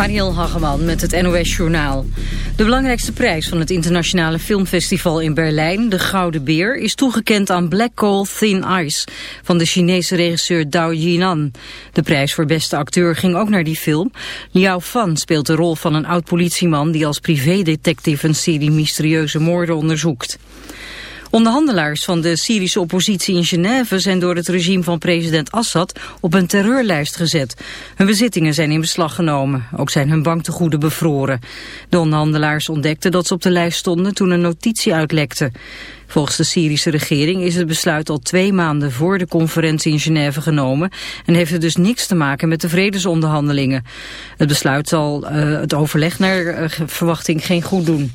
Mariel Hageman met het NOS Journaal. De belangrijkste prijs van het internationale filmfestival in Berlijn, de Gouden Beer, is toegekend aan Black Coal Thin Ice van de Chinese regisseur Dao Jinan. De prijs voor beste acteur ging ook naar die film. Liao Fan speelt de rol van een oud-politieman die als privédetective een serie mysterieuze moorden onderzoekt. Onderhandelaars van de Syrische oppositie in Genève zijn door het regime van president Assad op een terreurlijst gezet. Hun bezittingen zijn in beslag genomen. Ook zijn hun banktegoeden bevroren. De onderhandelaars ontdekten dat ze op de lijst stonden toen een notitie uitlekte. Volgens de Syrische regering is het besluit al twee maanden voor de conferentie in Genève genomen en heeft het dus niks te maken met de vredesonderhandelingen. Het besluit zal uh, het overleg naar uh, verwachting geen goed doen.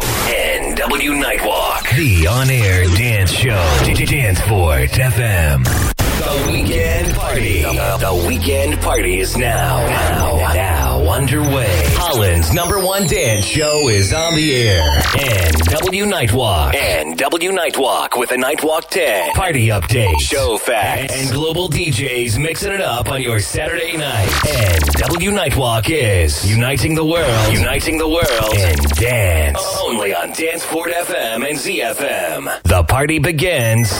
NW Nightwalk. The on-air dance show. Danceport FM. The weekend party. The, weekend party is now, now, now underway. Holland's number one dance show is on the air. NW Nightwalk. NW Nightwalk with a Nightwalk 10. Party update. Show facts. And global DJs mixing it up on your Saturday night. And NW Nightwalk is uniting the world. Uniting the world. In dance. Only on Danceport FM and ZFM. The party begins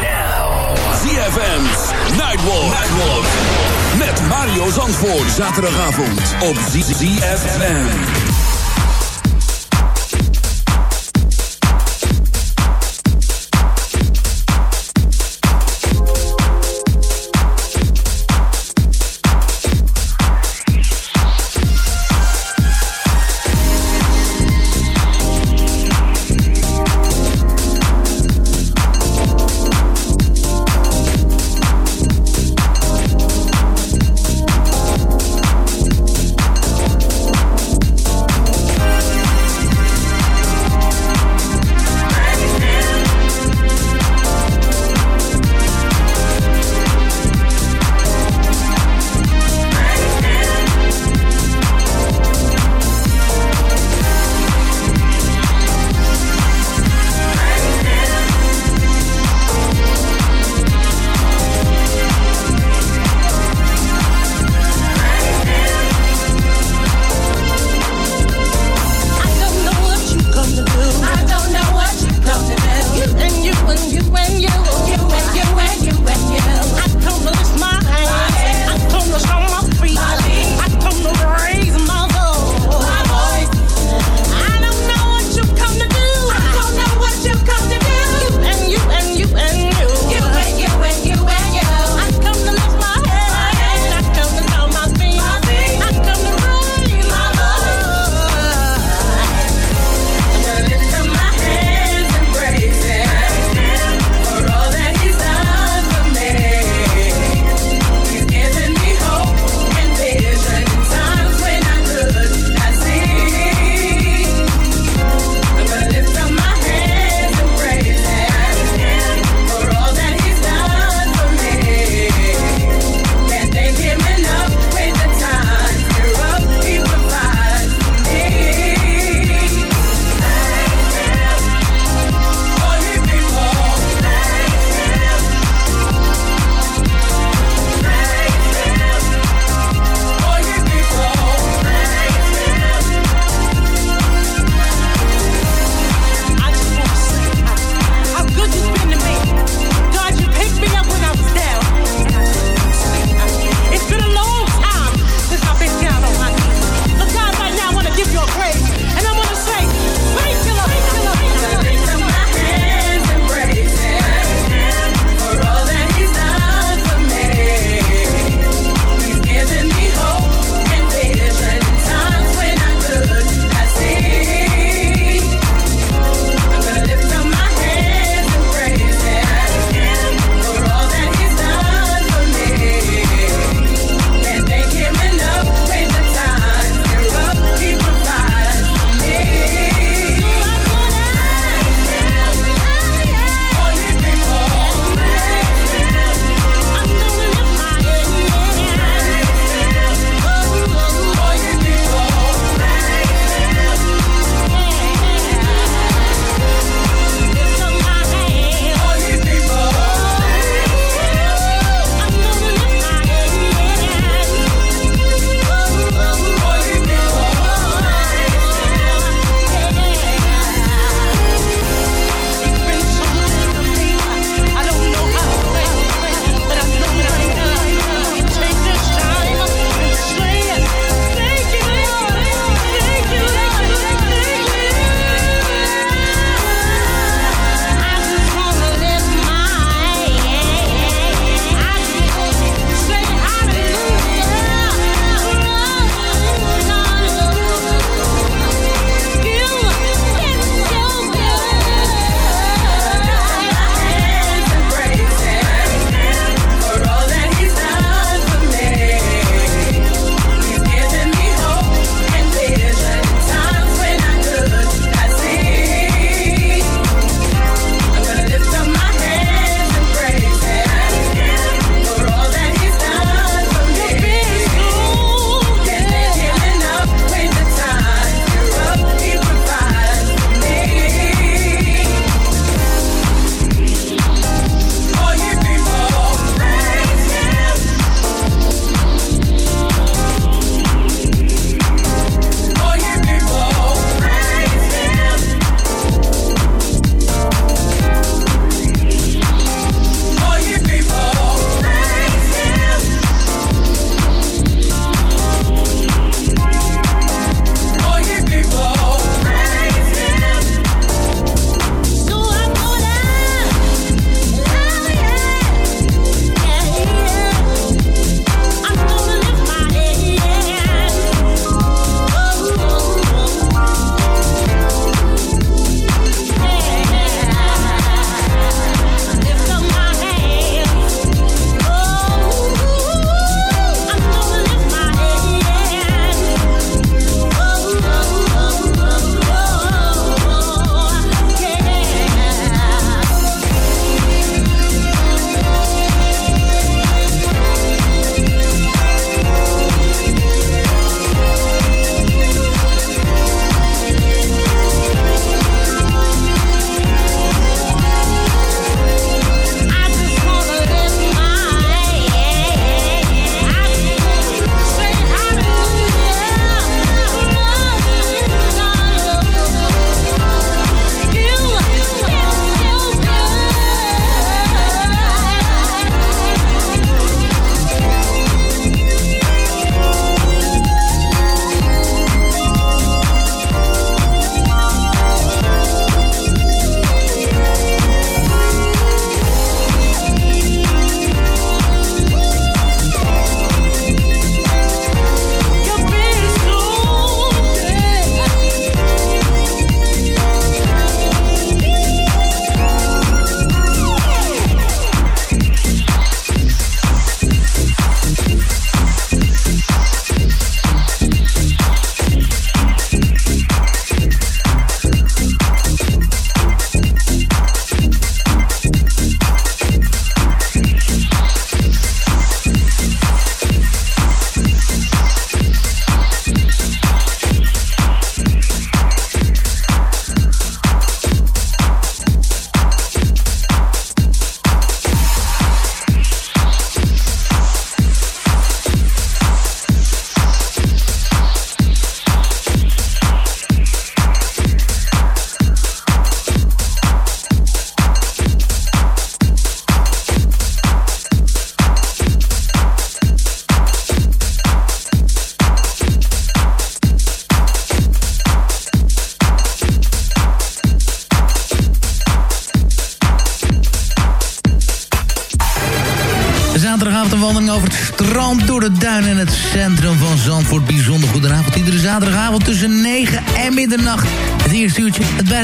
now. ZFM's Nightwalk. Nightwalk. Met Mario Zandvoort. Zaterdagavond op ZFM.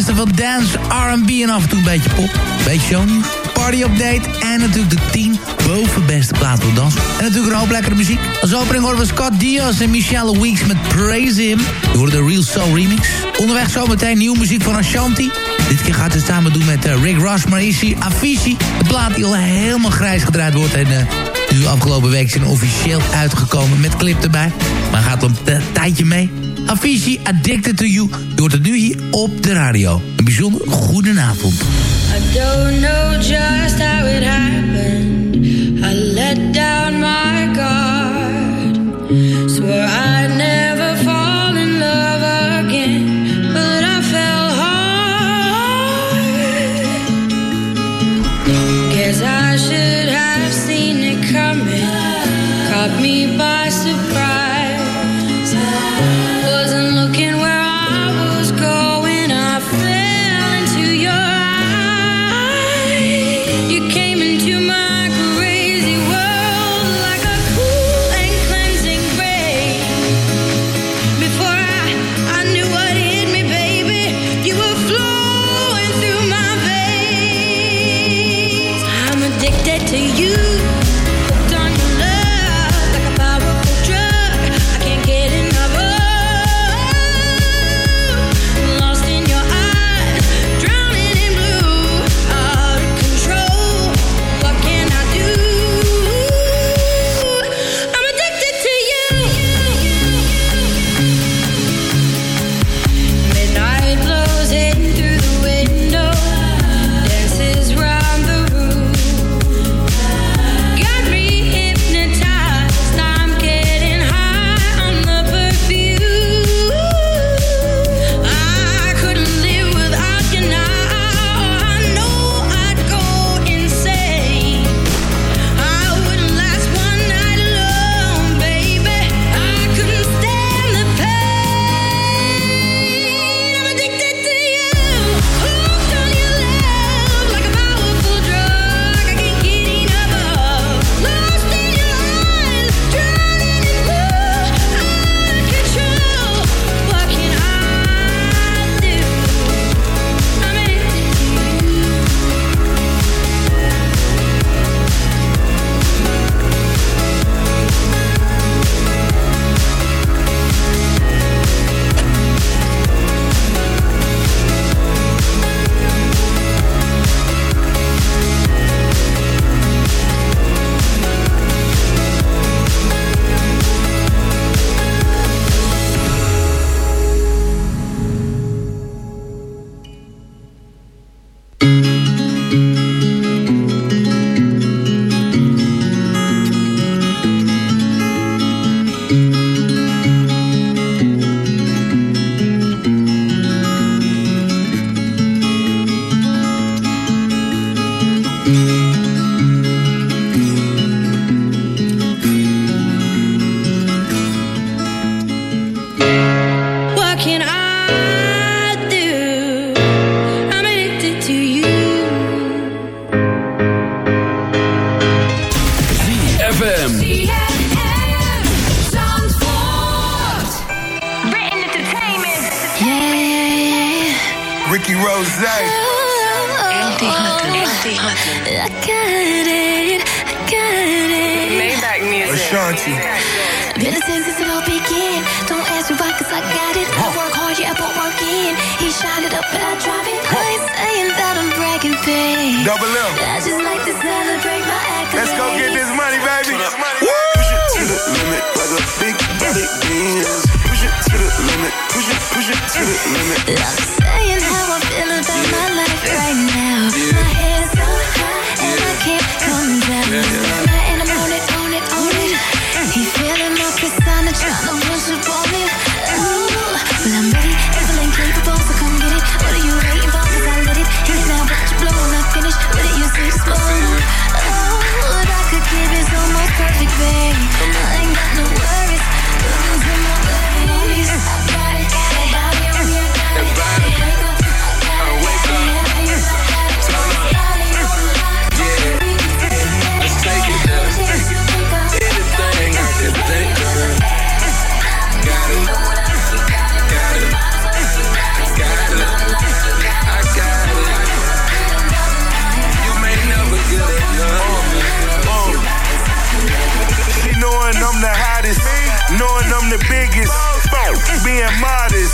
Beste van dance, R&B en af en toe een beetje pop. Beetje shownieuws, party update en natuurlijk de 10 bovenbeste plaat voor dans. En natuurlijk een hoop lekkere muziek. Als opening horen we Scott Diaz en Michelle Weeks met Praise Him. We horen de Real Soul remix. Onderweg zometeen nieuwe muziek van Ashanti. Dit keer gaat ze samen doen met uh, Rick Ross, maar is Avicii. De plaat die al helemaal grijs gedraaid wordt. En uh, nu afgelopen week zijn officieel uitgekomen met clip erbij. Maar gaat een tijdje mee. Avicii, Addicted to You. Je hoort het nu hier op de radio. Een bijzonder goedenavond. I don't know just how it happened. I let down my guard. Swore I'd never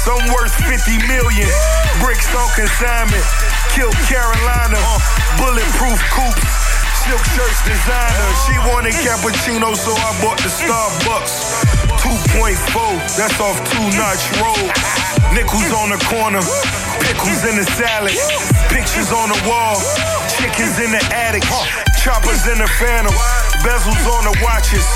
I'm worth 50 million. Bricks on consignment, kill Carolina, uh, bulletproof coupes. Silk shirts designer. She wanted cappuccino, so I bought the Starbucks. 2.4, that's off two notch road. Nickels on the corner, pickles in the salad, pictures on the wall, chickens in the attic, choppers in the phantom, bezels on the watches,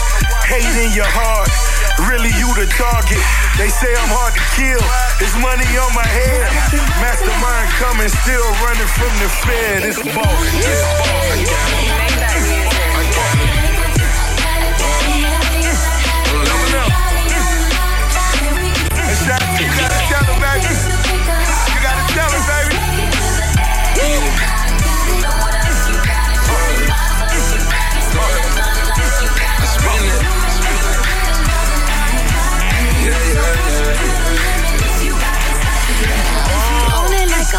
hate in your heart. Really, you the target. They say I'm hard to kill. There's money on my head. Mastermind coming, still running from the Fed. It's boss. It's boss.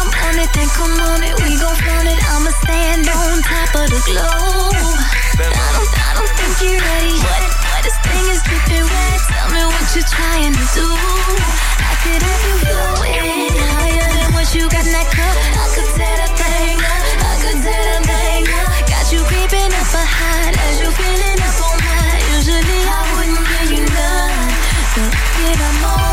I'm on it, then come on it. We gon' flaunt it. I'ma stand on top of the globe. I don't, I don't think you're ready. What, what this thing is dripping wet. Tell me what you're trying to do. I could have you flowing higher than what you got in that cup. I could tear that thing up. I could tear that thing up. Got you creeping up behind as you feeling up on mine. Usually I wouldn't give you none, but get I'm on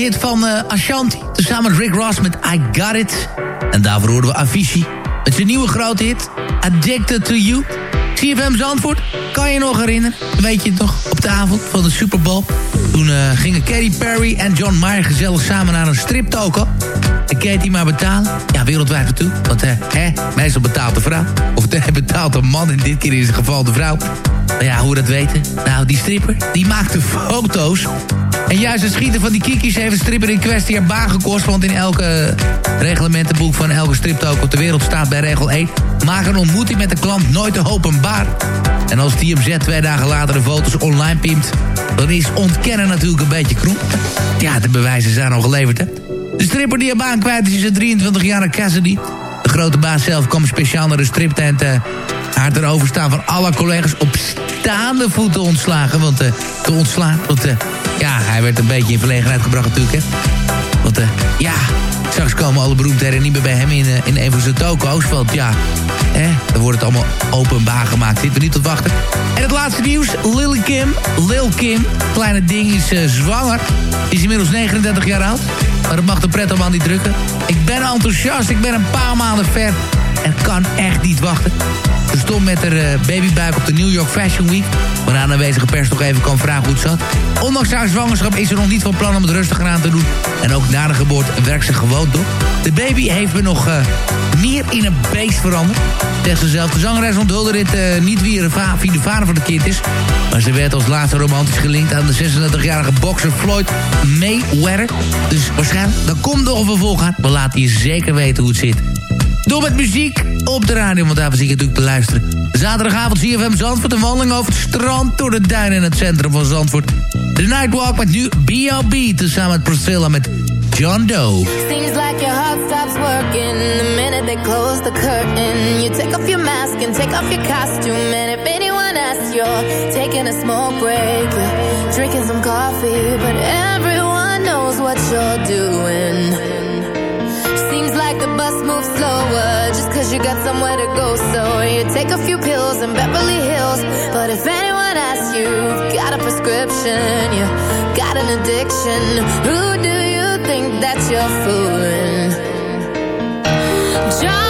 hit van eh, Ashanti. Tezamen met Rick Ross met I Got It. En daarvoor hoorden we Avicii. Met zijn nieuwe grote hit, Addicted to You. CFM Zandvoort, kan je nog herinneren? Weet je het nog? Op de avond van de Super Bowl. Toen eh, gingen Katy Perry en John Mayer gezellig samen naar een striptoko. En Katy maar betalen. Ja, wereldwijd natuurlijk. Want eh, hè, meestal betaalt de vrouw. Of hij betaalt de man, in dit keer is het geval de vrouw. Nou ja, hoe dat weten? Nou, die stripper, die maakte foto's. En juist het schieten van die kikis heeft de stripper in kwestie haar baan gekost. Want in elke reglementenboek van elke striptoko op de wereld staat bij regel 1... maak een ontmoeting met de klant nooit openbaar. En als TMZ twee dagen later de foto's online pimpt... dan is ontkennen natuurlijk een beetje krom. Ja, de bewijzen zijn al geleverd, hè. De stripper die haar baan kwijt is, is een 23-jarige Cassidy. De grote baas zelf kwam speciaal naar de striptent... eh, haar ten overstaan van alle collega's op staande voet te ontslagen. Want eh, te ontslaan, want eh, ja, hij werd een beetje in verlegenheid gebracht natuurlijk, hè. Want eh, ja, straks komen alle beroemdheden niet meer bij hem in, eh, in een van zijn toko's. Want ja, hè, dan wordt het allemaal openbaar gemaakt. Zitten we niet te wachten. En het laatste nieuws, Lil Kim, Lil Kim, kleine ding is eh, zwanger. Is inmiddels 39 jaar oud. Maar dat mag de pret allemaal niet drukken. Ik ben enthousiast, ik ben een paar maanden ver. En kan echt niet wachten. Ze stond met haar eh, babybuik op de New York Fashion Week... waarna de aanwezige pers nog even kan vragen hoe het zat. Ondanks haar zwangerschap is ze nog niet van plan om het rustiger aan te doen. En ook na de geboorte werkt ze gewoon door. De baby heeft me nog eh, meer in een beest veranderd. Ze zelf. De zangeres onthulde dit eh, niet wie, de de vader van het kind is. Maar ze werd als laatste romantisch gelinkt aan de 36-jarige bokser Floyd Mayweather. Dus waarschijnlijk, dan komt nog een vervolg aan. We laten je zeker weten hoe het zit. Door met muziek op de radio, want daarvoor zie je natuurlijk te luisteren. Zaterdagavond CFM Zandvoort, een wandeling over het strand... door de duinen in het centrum van Zandvoort. De Nightwalk met nu B.O.B. tezamen met Priscilla met John Doe. Seems like your heart stops working the minute they close the curtain. You take off your mask and take off your costume. And if anyone asks, you're taking a smoke break. Drinking some coffee, but everyone knows what you're doing. move slower just cause you got somewhere to go. So you take a few pills in Beverly Hills. But if anyone asks you, got a prescription, you got an addiction. Who do you think that you're fooling? John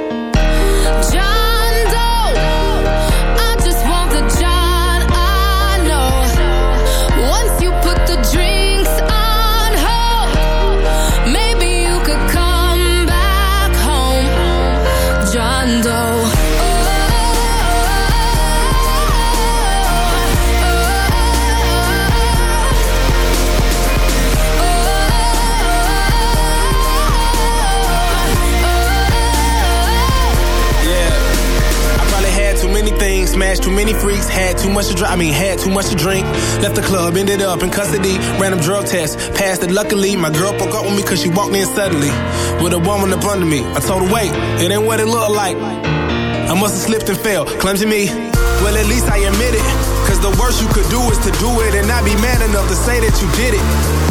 John smashed too many freaks, had too much to drink. I mean, had too much to drink. Left the club, ended up in custody. Random drug test, passed it luckily. My girl broke up with me cause she walked in suddenly. With a woman up under me. I told her, wait, it ain't what it looked like. I must have slipped and fell, clumsy me. Well, at least I admit it. Cause the worst you could do is to do it and not be man enough to say that you did it.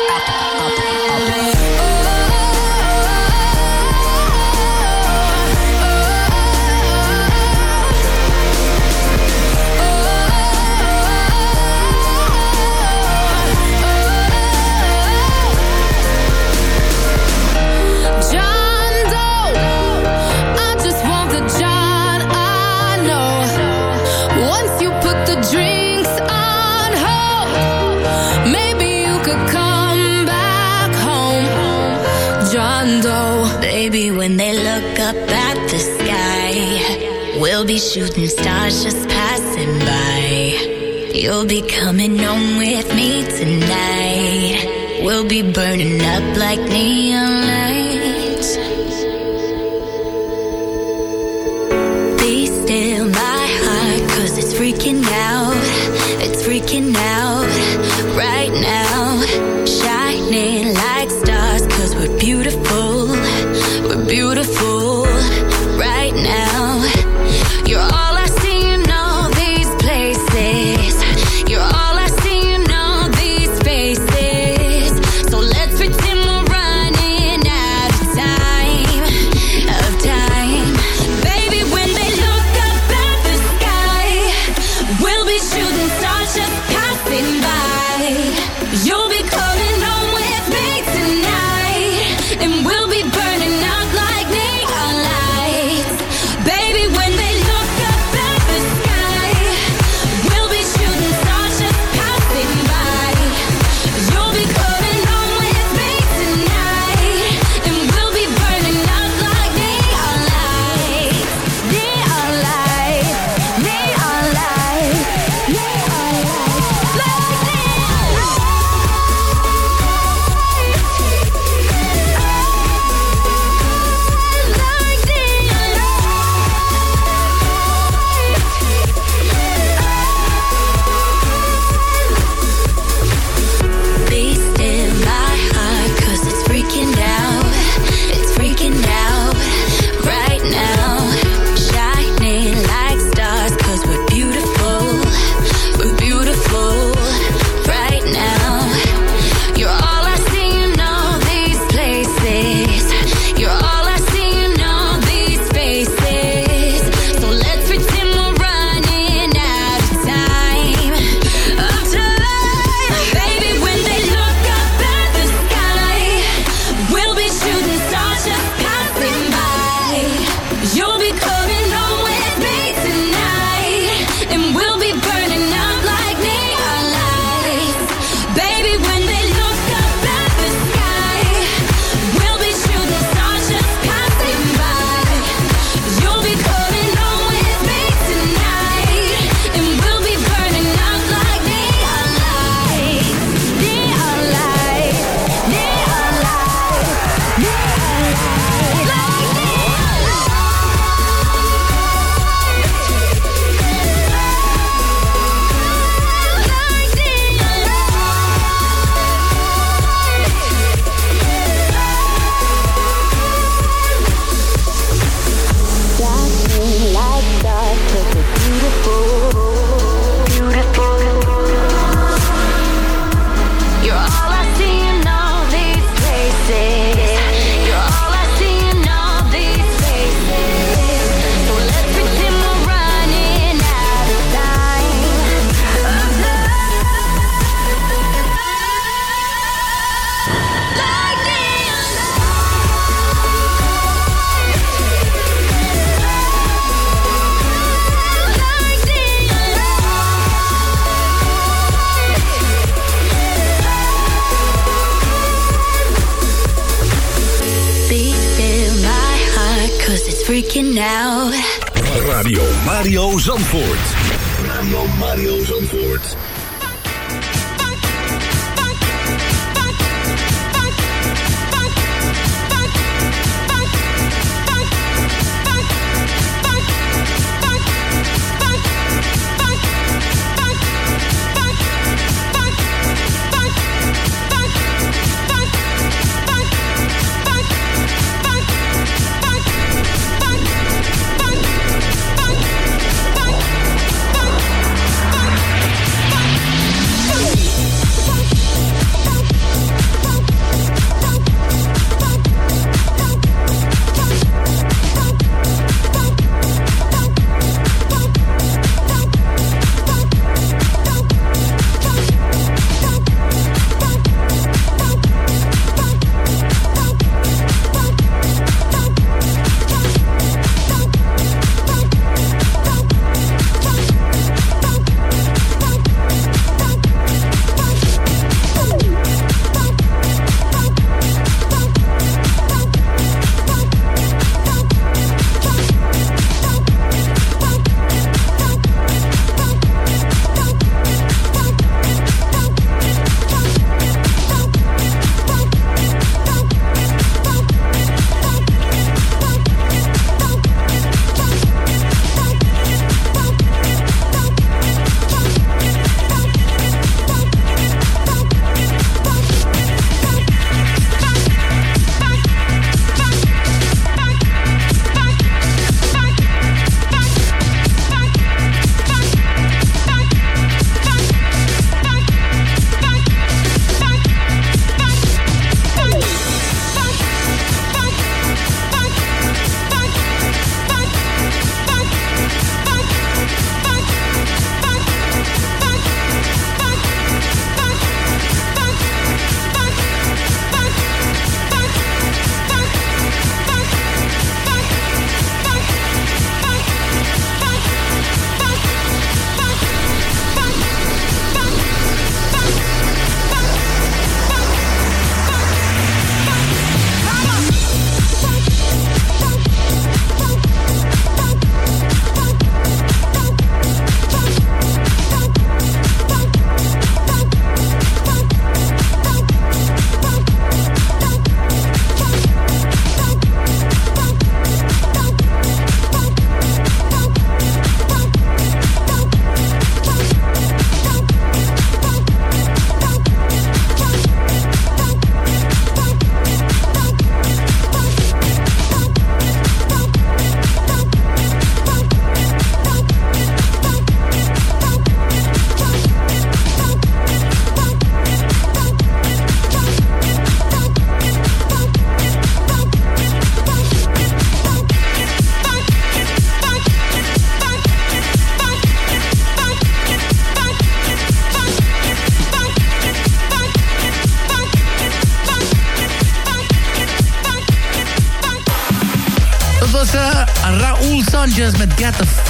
shooting stars just passing by. You'll be coming home with me tonight. We'll be burning up like neon lights.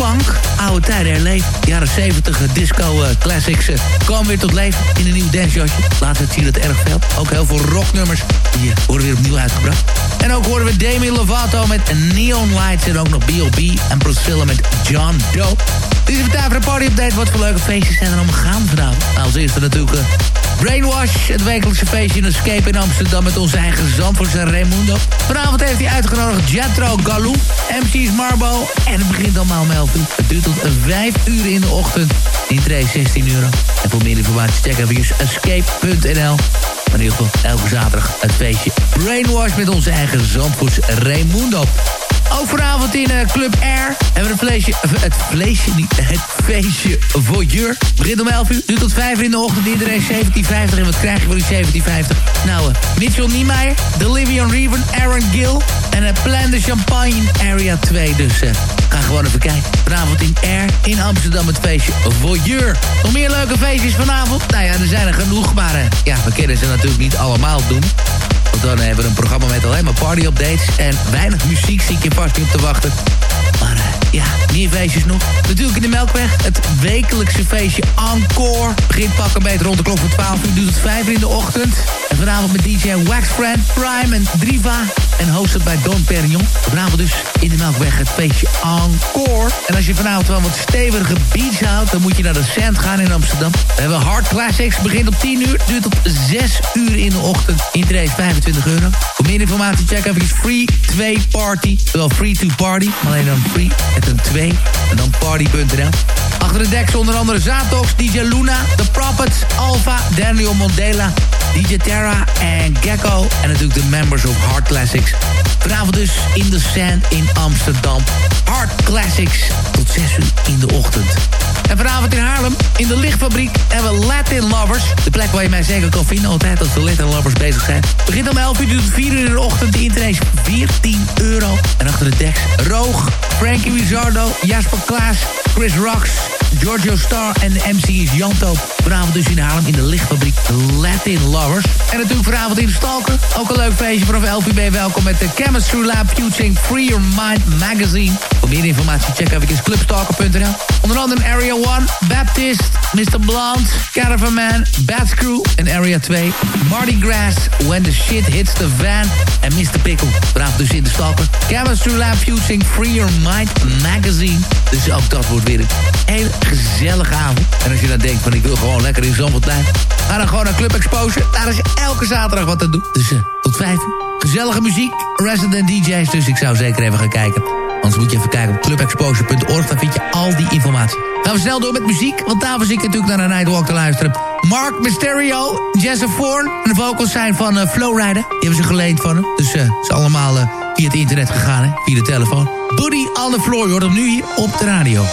Funk. Oude tijden herleefd. Jaren 70 disco uh, classics uh, komen weer tot leven in een nieuw dancejasje. Later zie je dat erg veel. Ook heel veel rocknummers die worden weer opnieuw uitgebracht. En ook horen we Demi Lovato met Neon Lights. En ook nog B.O.B. en Priscilla met John Doe. Dit is het tijd voor de party update. Wat voor leuke feestjes zijn er allemaal gaan? Nou, als eerste natuurlijk... Brainwash, het wekelijkse feestje in Escape in Amsterdam... met onze eigen Zandvoortse Raimundo. Vanavond heeft hij uitgenodigd Jetro Galou, MC's Marbo... en het begint allemaal om 11 uur. Het duurt tot 5 uur in de ochtend. Intree 16 euro. En voor meer informatie check even escape.nl. Maar in ieder geval elke zaterdag het feestje Brainwash... met onze eigen Zandvoortse Raimundo. Ook vanavond in uh, Club Air hebben we een vleesje, het vleesje niet, het feestje Voyeur. Begint om 11 uur, nu tot 5 uur in de ochtend, iedereen 1750. En wat krijg je voor die 1750? Nou, uh, Mitchell Niemeyer, Delivian Reven, Aaron Gill en uh, Plan de Champagne Area 2. Dus ga gewoon even kijken. Vanavond in Air in Amsterdam het feestje Voyeur. Nog meer leuke feestjes vanavond? Nou ja, er zijn er genoeg, maar ja, we kunnen ze natuurlijk niet allemaal doen. Want dan hebben we een programma met alleen maar party-updates... en weinig muziek zie ik je vast niet op te wachten. Maar uh, ja, meer feestjes nog. Natuurlijk in de Melkweg, het wekelijkse feestje Encore. Begint pakken beter rond de klok van 12 uur, duurt het 5 uur in de ochtend. En vanavond met DJ Waxfriend, Prime en Driva. En hosted bij Don Perignon. Vanavond dus in de Melkweg het feestje Encore. En als je vanavond wel wat stevige beats houdt... dan moet je naar de Sand gaan in Amsterdam. We hebben Hard Classics, begint op 10 uur, duurt tot 6 uur in de ochtend. Interesse 25 euro. Voor meer informatie check even Free 2 Party. Wel Free to Party, alleen dan Free met een 2 en dan party.nl. Achter de deks onder andere Zatox, DJ Luna, The Prophets, Alpha, Daniel Mondela, DJ Terra en Gecko. En natuurlijk de members of Hard Classics. Vanavond dus in de Sand in Amsterdam. Hard Classics tot 6 uur in de ochtend. En vanavond in Haarlem, in de lichtfabriek, hebben we Latin Lovers. De plek waar je mij zeker kan vinden, altijd als de Latin Lovers bezig zijn. Begint om 11 uur, duurt 4 uur in de ochtend. De is 14 euro. En achter de deks, Roog, Frankie Rizzardo, Jasper Klaas, Chris Rocks, Giorgio Star en de MC is Janto. Vanavond dus in Haarlem in de lichtfabriek Latin Lovers. En natuurlijk vanavond in de Stalker. Ook een leuk feestje vanaf 11 uur. Ben je welkom met de Chemistry Lab featuring Free Your Mind Magazine. Voor meer informatie check even clubstalker.nl. Onder andere Area 1, Baptist, Mr. Blonde, Caravan Bad Crew en Area 2. Mardi Gras, When the Shit Hits the Van en Mr. Pickle. Vanavond dus in de Stalker. Chemistry Lab featuring Free Your Mind Magazine. Dus ook dat wordt weer een hele gezellige avond. En als je dan denkt van ik wil gewoon lekker in Zandvoort blijven... ga dan gewoon naar Club Exposure. Daar is elke zaterdag wat te doen. Dus uh, tot vijf. Gezellige muziek, resident DJ's. Dus ik zou zeker even gaan kijken. Anders moet je even kijken op clubexposure.org. Daar vind je al die informatie. Gaan we snel door met muziek. Want daar was ik natuurlijk naar een Nightwalk te luisteren. Mark Mysterio, Jesse Forn. En de vocals zijn van uh, Flowrider. Die hebben ze geleend van hem. Dus uh, ze allemaal uh, via het internet gegaan, hè? via de telefoon. Booty on the floor, je hoort hem nu hier op de radio.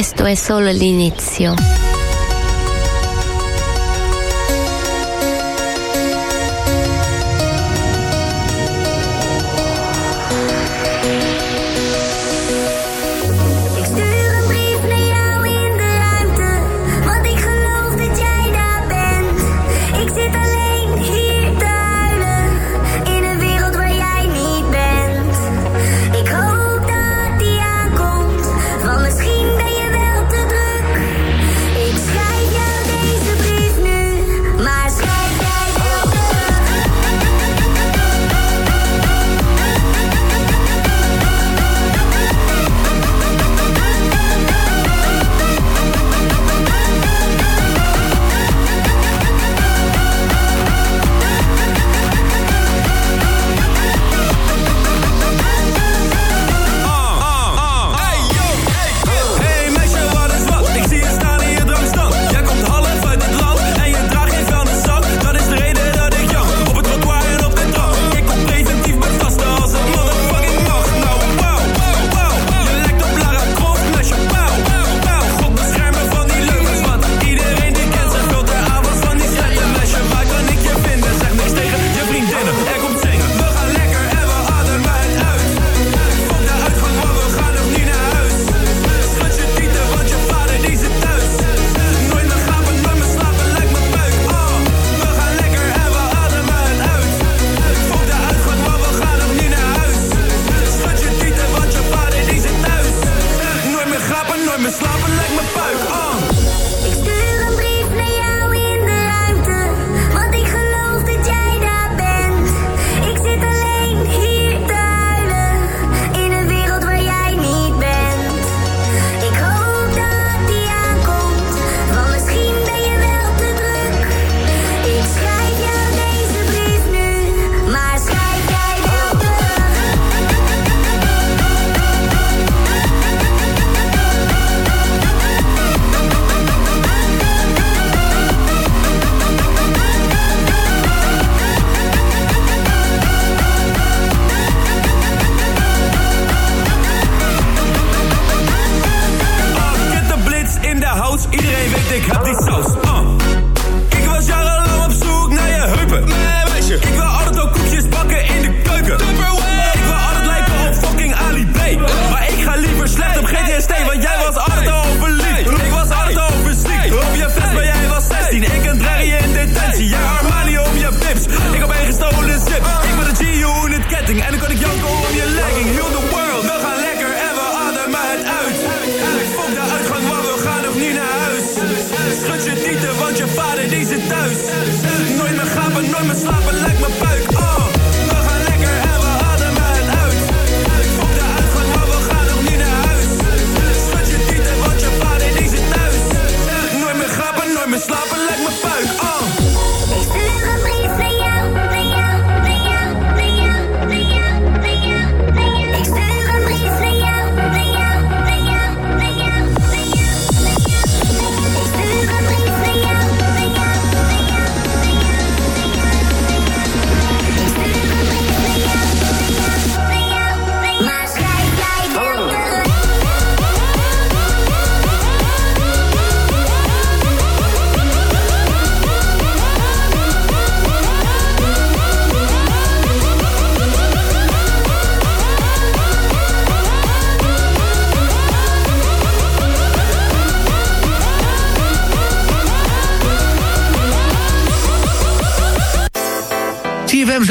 questo è solo l'inizio.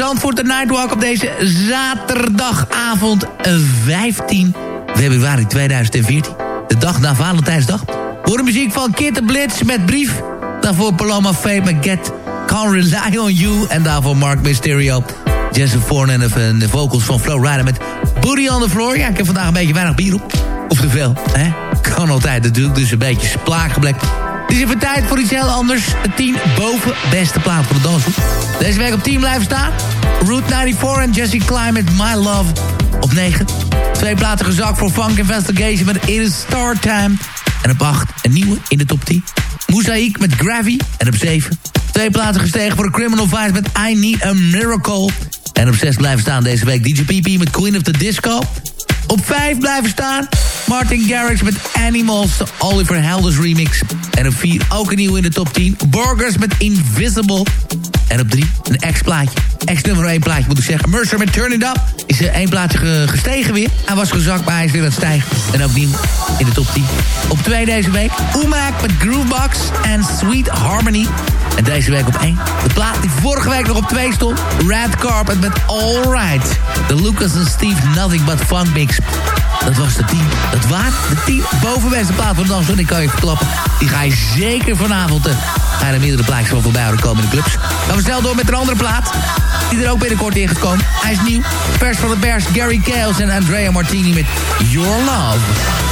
Zandvoort, de Nightwalk op deze zaterdagavond eh, 15 februari 2014. De dag na Valentijnsdag. Voor de muziek van Kid Blitz met Brief. Daarvoor Paloma Faye met Get Can't Rely On You. En daarvoor Mark Mysterio. Jesse Forn en de vocals van Flo Rider met Booty on the Floor. Ja, ik heb vandaag een beetje weinig bier op. Of te veel, hè? Kan altijd natuurlijk, dus een beetje plaaggeblekt. Het is even tijd voor iets heel anders. Het 10 boven beste plaat voor de dansgroep. Deze week op 10 blijven staan. Route 94 en Jesse Klein met My Love op 9. Twee plaatsen gezakt voor Funk Investigation met It Is Star Time. En op 8 een nieuwe in de top 10. Mosaïek met Gravy. En op 7 twee plaatsen gestegen voor de Criminal Vice met I Need A Miracle. En op 6 blijven staan deze week DJ PP met Queen of the Disco. Op 5 blijven staan Martin Garrix met Animals, de Oliver Helders remix. En op 4 ook een nieuw in de top 10. Burgers met Invisible. En op 3 een ex-plaatje. Ex-nummer 1 plaatje moet ik zeggen. Mercer met Turn It Up is er één plaatje ge- gestegen weer. Hij was gezakt, maar hij is weer aan het stijgen. En ook in de top 10. Op 2 deze week. Oemaak met Groovebox en Sweet Harmony. En deze week op 1. De plaat die vorige week nog op 2 stond. Red Carpet met Alright. De Lucas en Steve Nothing But Fun Mix. Dat was de 10. Dat waren de 10 bovenbeste plaat van Dans. En ik kan je verklappen. Die ga je zeker vanavond... Uh, gaan er meerdere plaatjes van voorbij horen komen de clubs. Gaan we snel door met een andere plaat. Die er ook binnenkort in gaat komen. Hij is nieuw. Vers van de pers. Gary Kales en Andrea Martini met Your Love.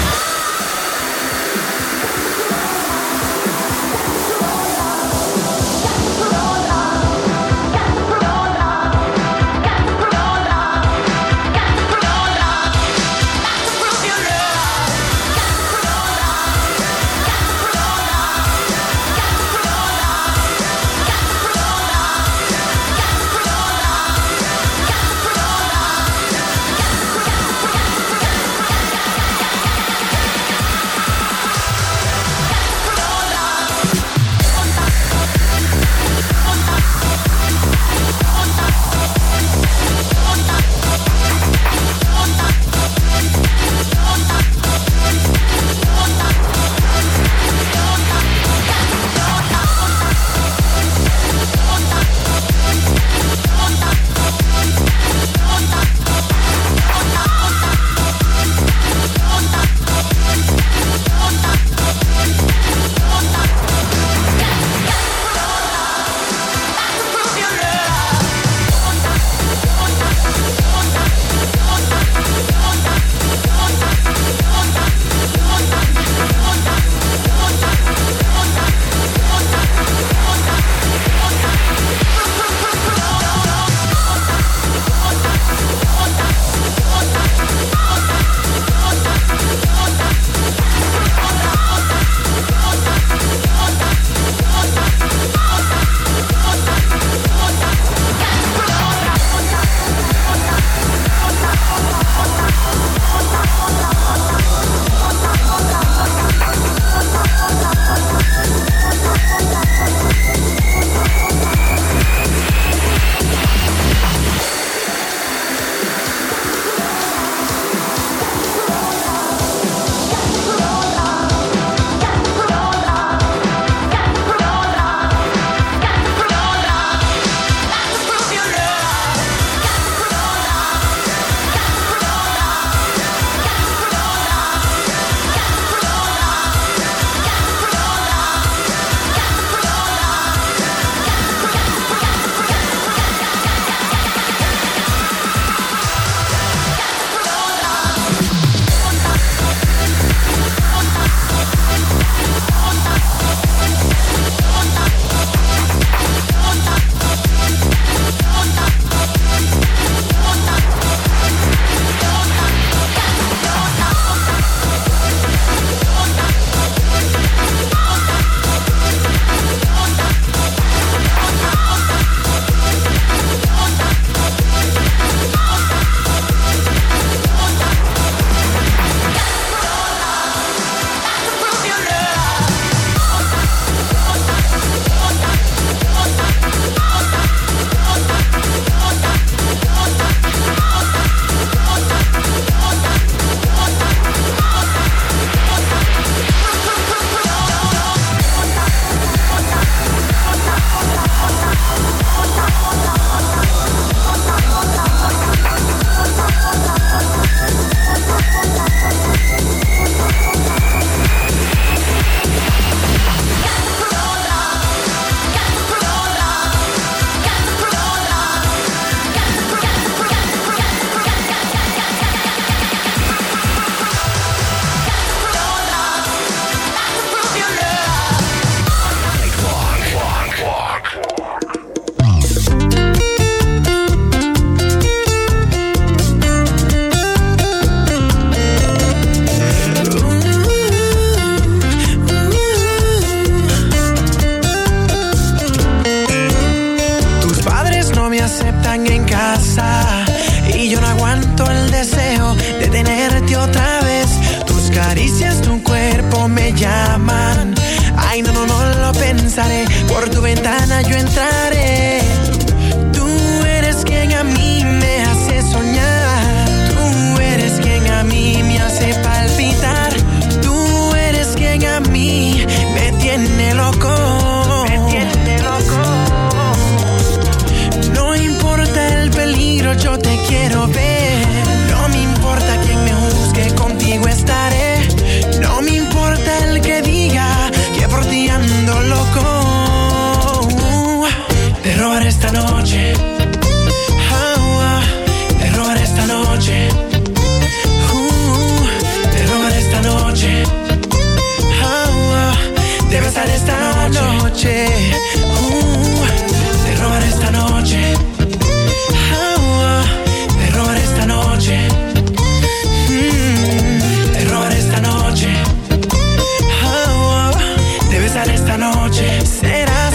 noche. Será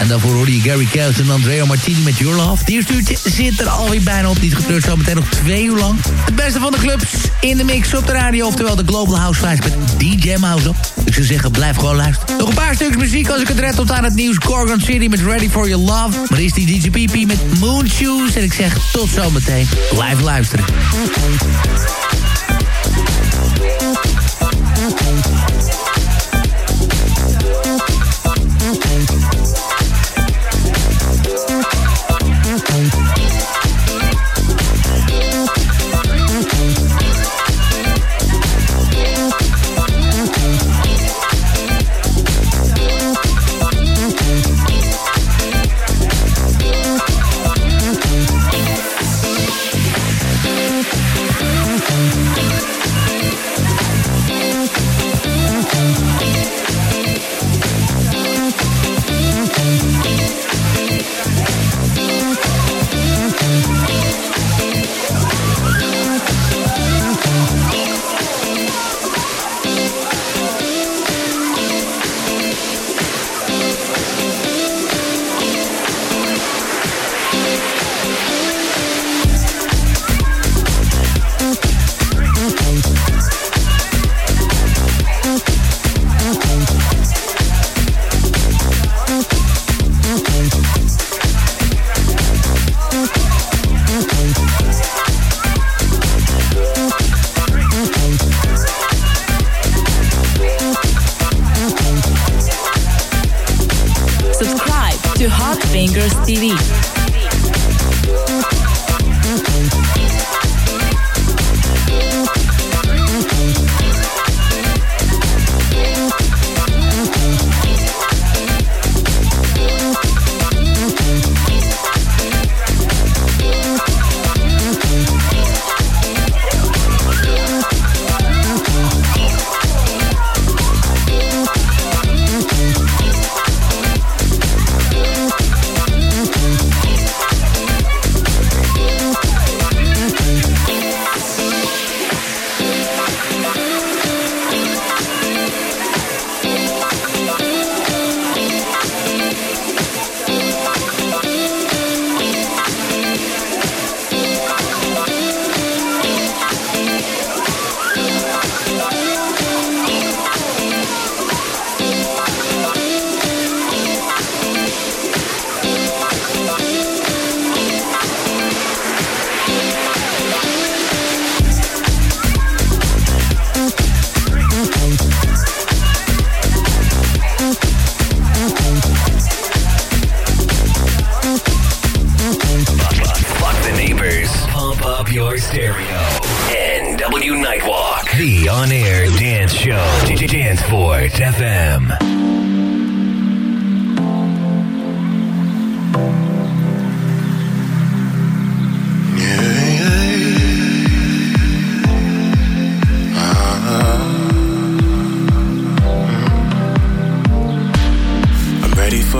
En daarvoor hoorde je Gary Kells en Andrea Martini met Your Love. stuurtje zit er alweer bijna op. Niet gebeurt zo meteen nog twee uur lang. De beste van de clubs in de mix op de radio. Oftewel de Global Housewives met DJ house op. Ik zou zeggen, blijf gewoon luisteren. Nog een paar stukjes muziek als ik het red tot aan het nieuws. Gorgon City met Ready For Your Love. Maar is die DJ met Moon Shoes. En ik zeg tot zometeen. Blijf luisteren.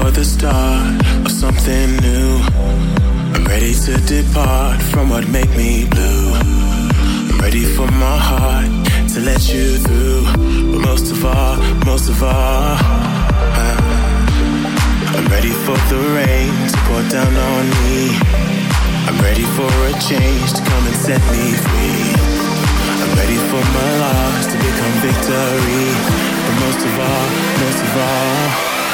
For the start of something new. I'm ready to depart from what make me blue. I'm ready for my heart to let you through. But most of all, most of all, I'm ready for the rain to pour down on me. I'm ready for a change to come and set me free. I'm ready for my loss to become victory. But most of all, most of all,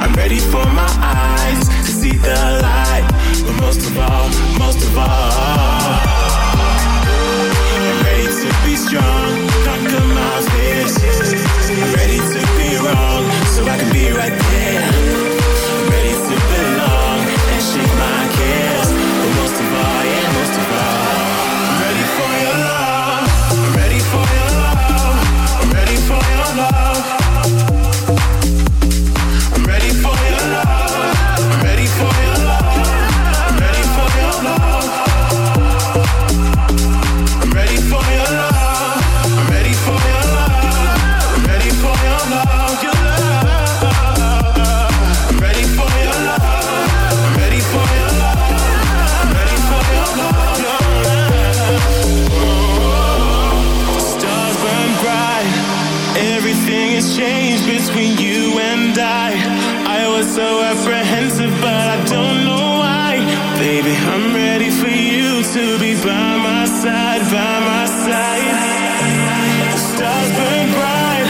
I'm ready for my eyes to see the light. But most of all, most of all, I'm ready to be strong, conquer my fears. I'm ready to be wrong, so I can be right there. Has changed between you and I. I was so apprehensive, but I don't know why. Baby, I'm ready for you to be by my side, by my side. The stars burn bright.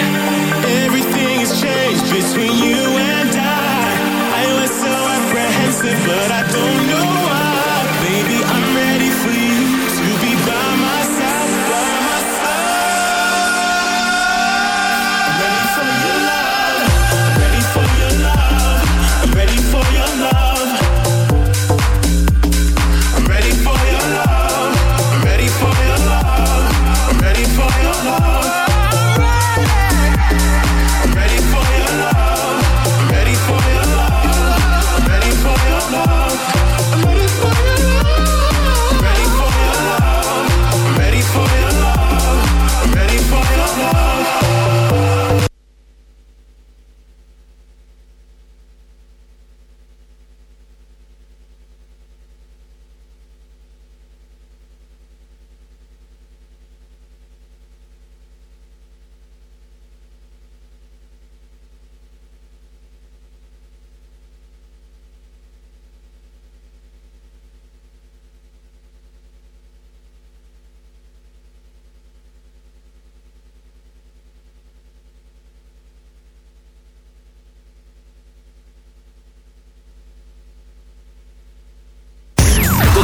Everything has changed between you and I. I was so apprehensive, but I